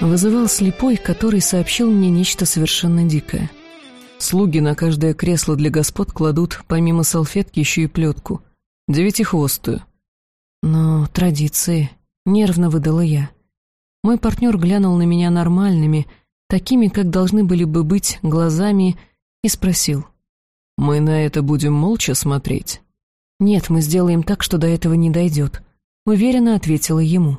вызывал слепой, который сообщил мне нечто совершенно дикое. Слуги на каждое кресло для господ кладут, помимо салфетки, еще и плетку. Девятихвостую. Но традиции... Нервно выдала я. Мой партнер глянул на меня нормальными, такими, как должны были бы быть, глазами, и спросил. «Мы на это будем молча смотреть?» «Нет, мы сделаем так, что до этого не дойдет», — уверенно ответила ему.